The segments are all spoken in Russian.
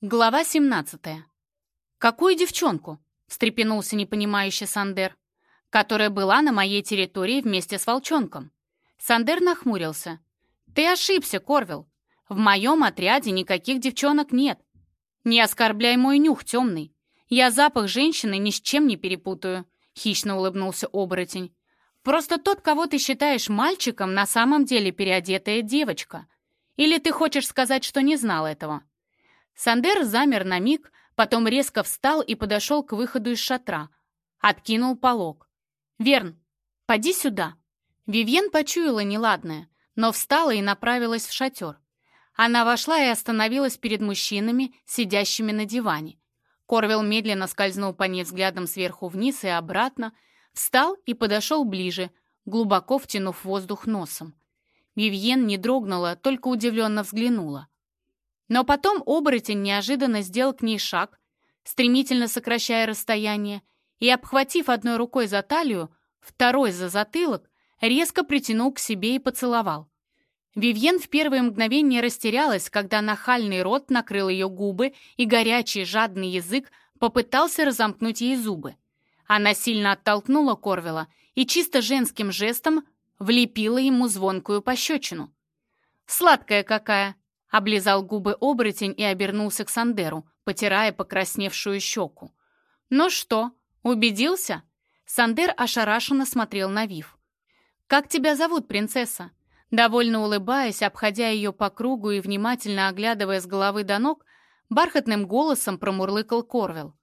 Глава 17. «Какую девчонку?» — встрепенулся непонимающий Сандер, которая была на моей территории вместе с волчонком. Сандер нахмурился. «Ты ошибся, Корвел. В моем отряде никаких девчонок нет. Не оскорбляй мой нюх темный. Я запах женщины ни с чем не перепутаю», — хищно улыбнулся оборотень. «Просто тот, кого ты считаешь мальчиком, на самом деле переодетая девочка. Или ты хочешь сказать, что не знал этого?» Сандер замер на миг, потом резко встал и подошел к выходу из шатра. Откинул полог. «Верн, поди сюда». Вивьен почуяла неладное, но встала и направилась в шатер. Она вошла и остановилась перед мужчинами, сидящими на диване. Корвел медленно скользнул по ней взглядом сверху вниз и обратно, встал и подошел ближе, глубоко втянув воздух носом. Вивьен не дрогнула, только удивленно взглянула. Но потом оборотень неожиданно сделал к ней шаг, стремительно сокращая расстояние, и, обхватив одной рукой за талию, второй за затылок, резко притянул к себе и поцеловал. Вивьен в первые мгновения растерялась, когда нахальный рот накрыл ее губы, и горячий жадный язык попытался разомкнуть ей зубы. Она сильно оттолкнула Корвела и чисто женским жестом влепила ему звонкую пощечину. «Сладкая какая!» Облизал губы оборотень и обернулся к Сандеру, потирая покрасневшую щеку. «Ну что, убедился?» Сандер ошарашенно смотрел на Вив. «Как тебя зовут, принцесса?» Довольно улыбаясь, обходя ее по кругу и внимательно оглядывая с головы до ног, бархатным голосом промурлыкал Корвел.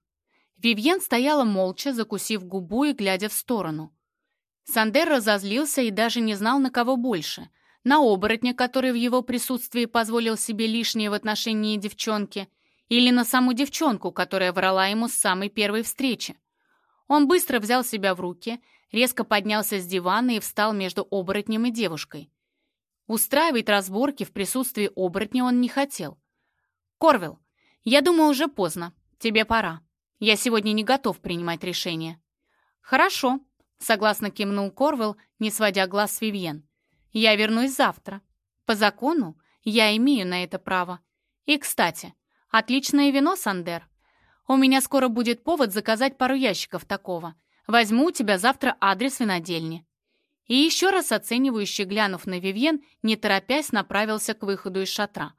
Вивьен стояла молча, закусив губу и глядя в сторону. Сандер разозлился и даже не знал, на кого больше — на оборотня, который в его присутствии позволил себе лишнее в отношении девчонки, или на саму девчонку, которая врала ему с самой первой встречи. Он быстро взял себя в руки, резко поднялся с дивана и встал между оборотнем и девушкой. Устраивать разборки в присутствии оборотня он не хотел. «Корвел, я думаю, уже поздно. Тебе пора. Я сегодня не готов принимать решение». «Хорошо», — согласно кивнул Корвел, не сводя глаз с Вивьен. Я вернусь завтра. По закону я имею на это право. И, кстати, отличное вино, Сандер. У меня скоро будет повод заказать пару ящиков такого. Возьму у тебя завтра адрес винодельни». И еще раз оценивающе глянув на Вивьен, не торопясь, направился к выходу из шатра.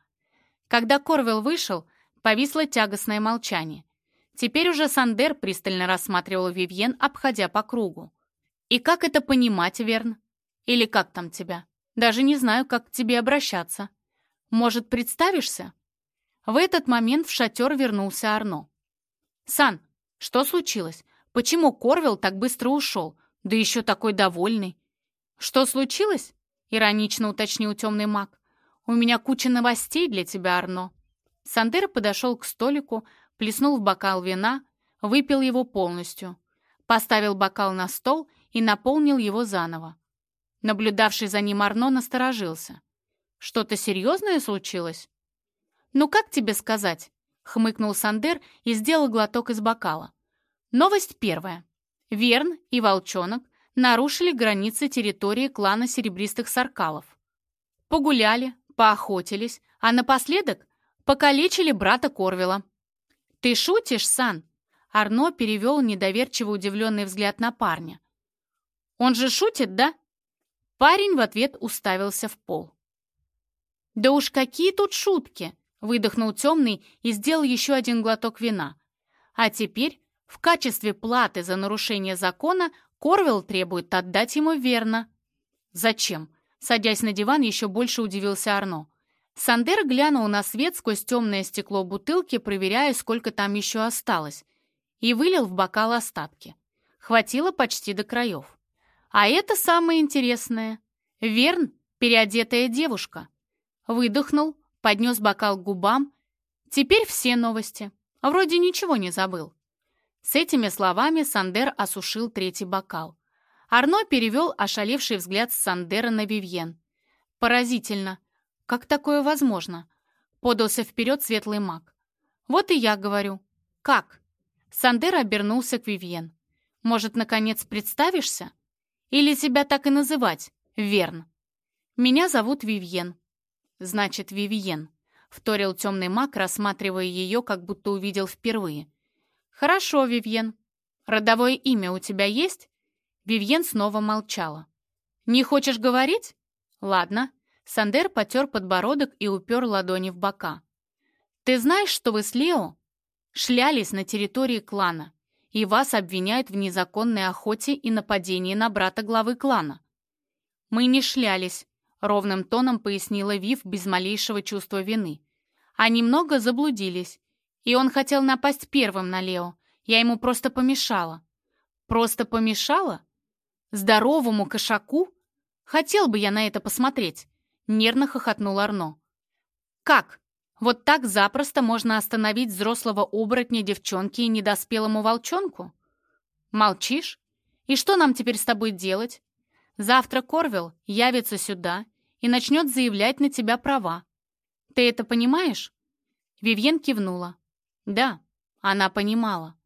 Когда Корвел вышел, повисло тягостное молчание. Теперь уже Сандер пристально рассматривал Вивьен, обходя по кругу. «И как это понимать, Верн? Или как там тебя? Даже не знаю, как к тебе обращаться. Может, представишься?» В этот момент в шатер вернулся Арно. «Сан, что случилось? Почему Корвел так быстро ушел? Да еще такой довольный». «Что случилось?» — иронично уточнил темный маг. «У меня куча новостей для тебя, Арно». Сандер подошел к столику, плеснул в бокал вина, выпил его полностью, поставил бокал на стол и наполнил его заново. Наблюдавший за ним Арно насторожился. «Что-то серьезное случилось?» «Ну как тебе сказать?» — хмыкнул Сандер и сделал глоток из бокала. Новость первая. Верн и Волчонок нарушили границы территории клана Серебристых Саркалов. Погуляли, поохотились, а напоследок покалечили брата Корвела. «Ты шутишь, Сан?» Арно перевел недоверчиво удивленный взгляд на парня. «Он же шутит, да?» Парень в ответ уставился в пол. «Да уж какие тут шутки!» — выдохнул темный и сделал еще один глоток вина. «А теперь, в качестве платы за нарушение закона, Корвелл требует отдать ему верно». «Зачем?» — садясь на диван, еще больше удивился Арно. Сандер глянул на свет сквозь темное стекло бутылки, проверяя, сколько там еще осталось, и вылил в бокал остатки. Хватило почти до краев. А это самое интересное. Верн — переодетая девушка. Выдохнул, поднес бокал к губам. Теперь все новости. Вроде ничего не забыл. С этими словами Сандер осушил третий бокал. Арно перевел ошалевший взгляд с Сандера на Вивьен. «Поразительно. Как такое возможно?» Подался вперед светлый маг. «Вот и я говорю. Как?» Сандер обернулся к Вивьен. «Может, наконец представишься?» Или тебя так и называть, Верн? Меня зовут Вивьен. Значит, Вивьен. вторил темный маг, рассматривая ее, как будто увидел впервые. «Хорошо, Вивьен. Родовое имя у тебя есть?» Вивьен снова молчала. «Не хочешь говорить?» «Ладно». Сандер потер подбородок и упер ладони в бока. «Ты знаешь, что вы с Лео шлялись на территории клана, и вас обвиняют в незаконной охоте и нападении на брата главы клана?» «Мы не шлялись», — ровным тоном пояснила Вив без малейшего чувства вины. «А немного заблудились, и он хотел напасть первым на Лео. Я ему просто помешала». «Просто помешала? Здоровому кошаку?» Хотел бы я на это посмотреть», — нервно хохотнул Арно. «Как? Вот так запросто можно остановить взрослого оборотня девчонки и недоспелому волчонку? Молчишь? И что нам теперь с тобой делать? Завтра Корвилл явится сюда и начнет заявлять на тебя права. Ты это понимаешь?» Вивьен кивнула. «Да, она понимала.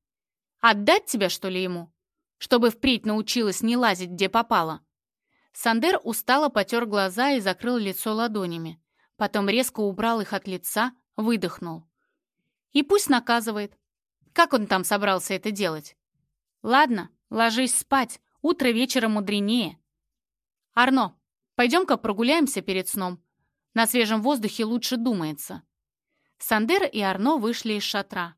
Отдать тебя, что ли, ему? Чтобы впредь научилась не лазить, где попало?» Сандер устало потер глаза и закрыл лицо ладонями. Потом резко убрал их от лица, выдохнул. И пусть наказывает. Как он там собрался это делать? Ладно, ложись спать, утро вечера мудренее. Арно, пойдем-ка прогуляемся перед сном. На свежем воздухе лучше думается. Сандер и Арно вышли из шатра.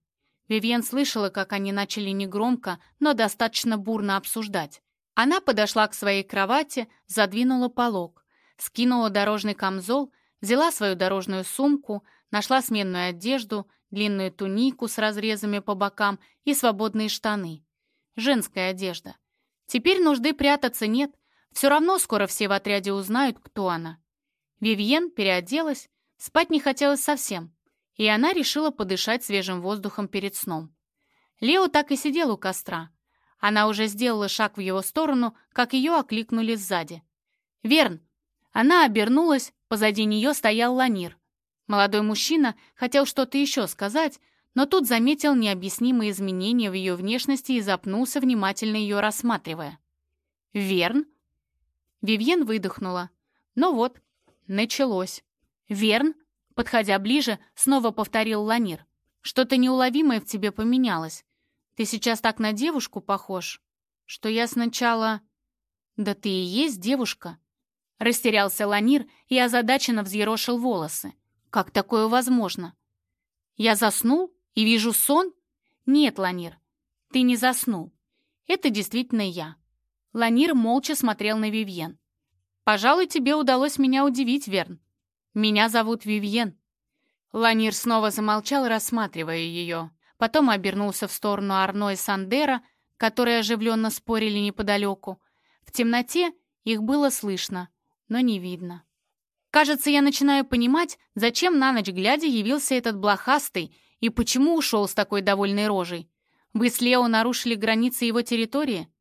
Вивьен слышала, как они начали негромко, но достаточно бурно обсуждать. Она подошла к своей кровати, задвинула полог, скинула дорожный камзол, взяла свою дорожную сумку, нашла сменную одежду, длинную тунику с разрезами по бокам и свободные штаны. Женская одежда. Теперь нужды прятаться нет, все равно скоро все в отряде узнают, кто она. Вивьен переоделась, спать не хотелось совсем, и она решила подышать свежим воздухом перед сном. Лео так и сидел у костра, она уже сделала шаг в его сторону, как ее окликнули сзади. «Верн!» Она обернулась, позади нее стоял Ланир. Молодой мужчина хотел что-то еще сказать, но тут заметил необъяснимые изменения в ее внешности и запнулся, внимательно ее рассматривая. «Верн?» Вивьен выдохнула. «Ну вот, началось». «Верн?» Подходя ближе, снова повторил Ланир. «Что-то неуловимое в тебе поменялось. Ты сейчас так на девушку похож, что я сначала... Да ты и есть девушка. Растерялся Ланир и озадаченно взъерошил волосы. Как такое возможно? Я заснул и вижу сон? Нет, Ланир, ты не заснул. Это действительно я. Ланир молча смотрел на Вивьен. «Пожалуй, тебе удалось меня удивить, Верн. Меня зовут Вивьен». Ланир снова замолчал, рассматривая ее. Потом обернулся в сторону Арно и Сандера, которые оживленно спорили неподалеку. В темноте их было слышно, но не видно. Кажется, я начинаю понимать, зачем на ночь глядя явился этот блохастый и почему ушел с такой довольной рожей. Вы с Лео нарушили границы его территории?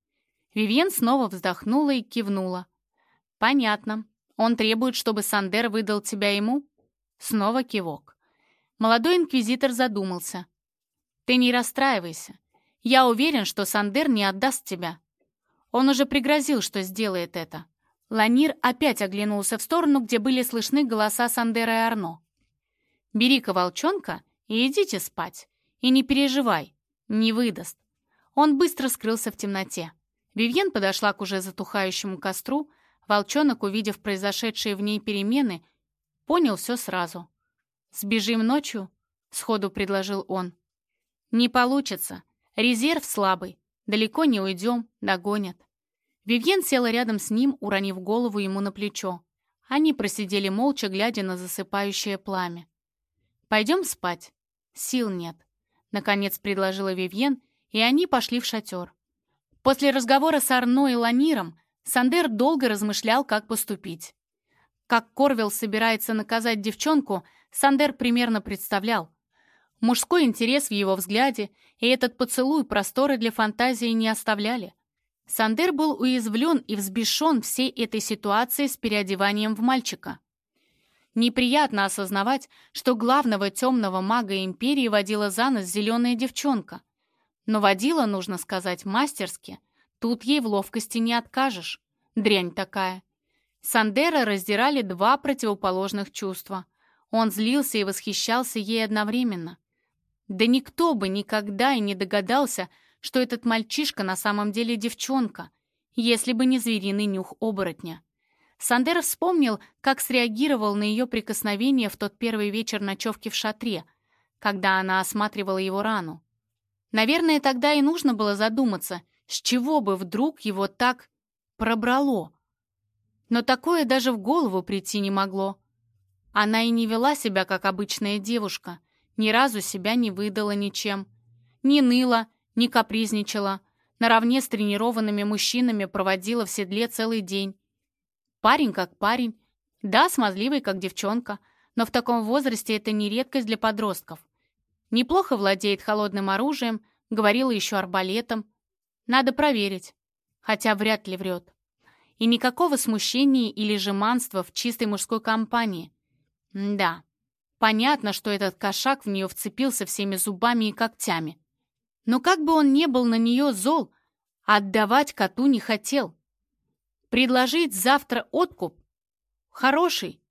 Вивьен снова вздохнула и кивнула. Понятно. Он требует, чтобы Сандер выдал тебя ему? Снова кивок. Молодой инквизитор задумался. Ты не расстраивайся. Я уверен, что Сандер не отдаст тебя. Он уже пригрозил, что сделает это. Ланир опять оглянулся в сторону, где были слышны голоса Сандера и Арно. «Бери-ка волчонка и идите спать. И не переживай, не выдаст». Он быстро скрылся в темноте. Вивьен подошла к уже затухающему костру. Волчонок, увидев произошедшие в ней перемены, понял все сразу. «Сбежим ночью?» — сходу предложил он. «Не получится. Резерв слабый. Далеко не уйдем, догонят». Вивьен села рядом с ним, уронив голову ему на плечо. Они просидели молча, глядя на засыпающее пламя. «Пойдем спать. Сил нет», — наконец предложила Вивьен, и они пошли в шатер. После разговора с Арно и Ланиром Сандер долго размышлял, как поступить. Как Корвилл собирается наказать девчонку, Сандер примерно представлял. Мужской интерес в его взгляде и этот поцелуй просторы для фантазии не оставляли. Сандер был уязвлен и взбешен всей этой ситуацией с переодеванием в мальчика. Неприятно осознавать, что главного темного мага Империи водила за нос зеленая девчонка. Но водила, нужно сказать, мастерски. Тут ей в ловкости не откажешь. Дрянь такая. Сандера раздирали два противоположных чувства. Он злился и восхищался ей одновременно. Да никто бы никогда и не догадался, что этот мальчишка на самом деле девчонка, если бы не звериный нюх оборотня. Сандер вспомнил, как среагировал на ее прикосновение в тот первый вечер ночевки в шатре, когда она осматривала его рану. Наверное, тогда и нужно было задуматься, с чего бы вдруг его так пробрало. Но такое даже в голову прийти не могло. Она и не вела себя, как обычная девушка, ни разу себя не выдала ничем. Не ныла, не капризничала, наравне с тренированными мужчинами проводила в седле целый день. Парень как парень, да, смазливый как девчонка, но в таком возрасте это не редкость для подростков. Неплохо владеет холодным оружием, говорила еще арбалетом. Надо проверить, хотя вряд ли врет. И никакого смущения или жеманства в чистой мужской компании. М да, понятно, что этот кошак в нее вцепился всеми зубами и когтями. Но как бы он не был на нее зол, отдавать коту не хотел. Предложить завтра откуп? Хороший.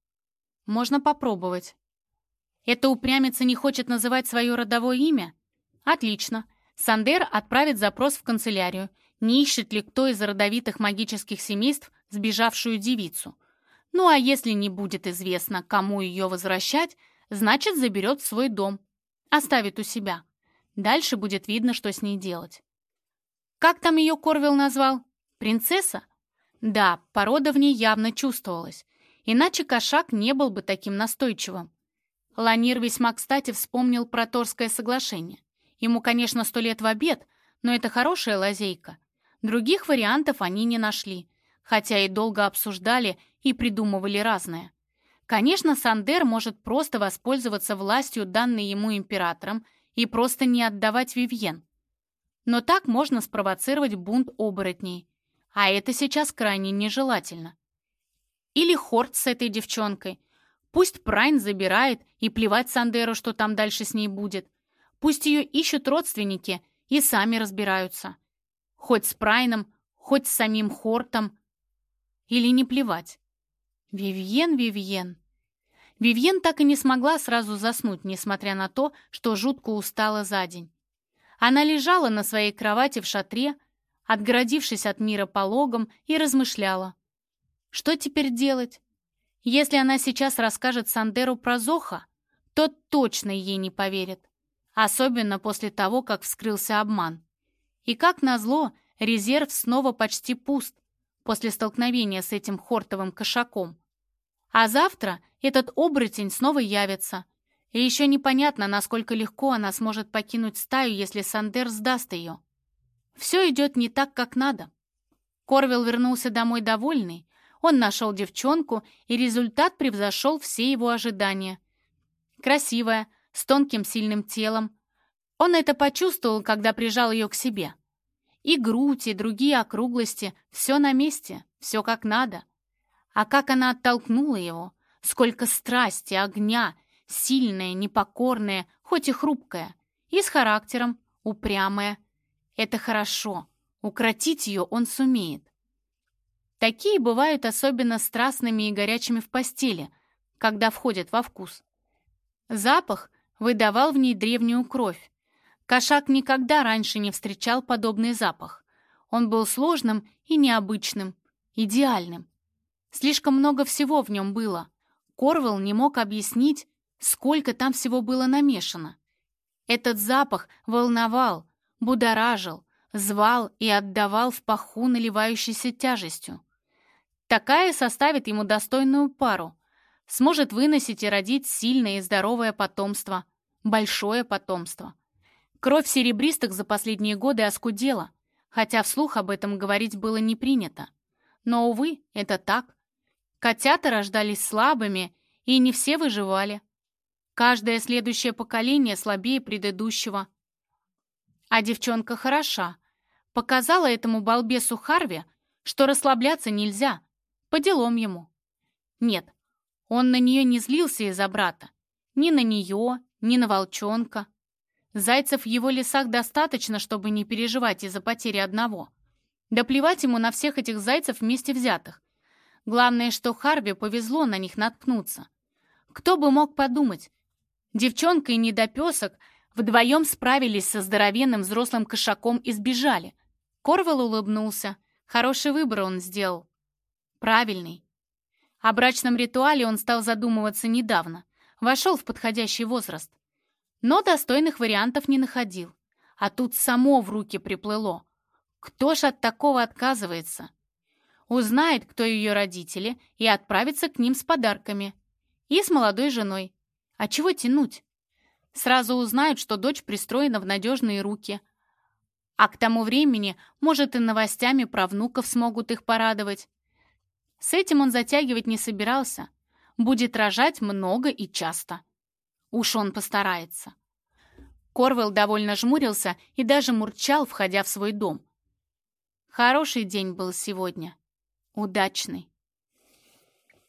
Можно попробовать. Эта упрямица не хочет называть свое родовое имя? Отлично. Сандер отправит запрос в канцелярию, не ищет ли кто из родовитых магических семейств сбежавшую девицу. Ну а если не будет известно, кому ее возвращать, значит заберет в свой дом, оставит у себя. Дальше будет видно, что с ней делать. Как там ее Корвилл назвал? Принцесса? Да, порода в ней явно чувствовалась. Иначе кошак не был бы таким настойчивым. Ланир весьма кстати вспомнил про Торское соглашение. Ему, конечно, сто лет в обед, но это хорошая лазейка. Других вариантов они не нашли, хотя и долго обсуждали и придумывали разное. Конечно, Сандер может просто воспользоваться властью, данной ему императором, и просто не отдавать Вивьен. Но так можно спровоцировать бунт оборотней, а это сейчас крайне нежелательно. Или Хорт с этой девчонкой. Пусть Прайн забирает, и плевать Сандеру, что там дальше с ней будет. Пусть ее ищут родственники и сами разбираются. Хоть с Прайном, хоть с самим Хортом. Или не плевать. Вивьен, Вивьен. Вивьен так и не смогла сразу заснуть, несмотря на то, что жутко устала за день. Она лежала на своей кровати в шатре, отгородившись от мира пологом, и размышляла. Что теперь делать? Если она сейчас расскажет Сандеру про Зоха, тот точно ей не поверит. Особенно после того, как вскрылся обман. И как назло, резерв снова почти пуст после столкновения с этим хортовым кошаком. А завтра этот оборотень снова явится. И еще непонятно, насколько легко она сможет покинуть стаю, если Сандер сдаст ее. Все идет не так, как надо. Корвел вернулся домой довольный. Он нашел девчонку, и результат превзошел все его ожидания. Красивая, с тонким сильным телом. Он это почувствовал, когда прижал ее к себе. И грудь, и другие округлости — все на месте, все как надо. А как она оттолкнула его, сколько страсти, огня, сильная, непокорная, хоть и хрупкая, и с характером, упрямая. Это хорошо, укротить ее он сумеет. Такие бывают особенно страстными и горячими в постели, когда входят во вкус. Запах выдавал в ней древнюю кровь. Кошак никогда раньше не встречал подобный запах. Он был сложным и необычным, идеальным. Слишком много всего в нем было. Корвелл не мог объяснить, сколько там всего было намешано. Этот запах волновал, будоражил, звал и отдавал в паху наливающейся тяжестью. Такая составит ему достойную пару, сможет выносить и родить сильное и здоровое потомство, большое потомство. Кровь серебристых за последние годы оскудела, хотя вслух об этом говорить было не принято. Но, увы, это так. Котята рождались слабыми, и не все выживали. Каждое следующее поколение слабее предыдущего. А девчонка хороша. Показала этому балбесу Харви, что расслабляться нельзя. По делам ему. Нет, он на нее не злился из-за брата. Ни на нее, ни на волчонка. Зайцев в его лесах достаточно, чтобы не переживать из-за потери одного. Да плевать ему на всех этих зайцев вместе взятых. Главное, что Харви повезло на них наткнуться. Кто бы мог подумать? Девчонка и недопесок вдвоем справились со здоровенным взрослым кошаком и сбежали. Корвал улыбнулся. Хороший выбор он сделал. Правильный. О брачном ритуале он стал задумываться недавно. Вошел в подходящий возраст. Но достойных вариантов не находил. А тут само в руки приплыло. Кто ж от такого отказывается? Узнает, кто ее родители, и отправится к ним с подарками. И с молодой женой. А чего тянуть? Сразу узнают, что дочь пристроена в надежные руки. А к тому времени, может, и новостями про внуков смогут их порадовать. С этим он затягивать не собирался. Будет рожать много и часто. Уж он постарается. Корвелл довольно жмурился и даже мурчал, входя в свой дом. Хороший день был сегодня. Удачный.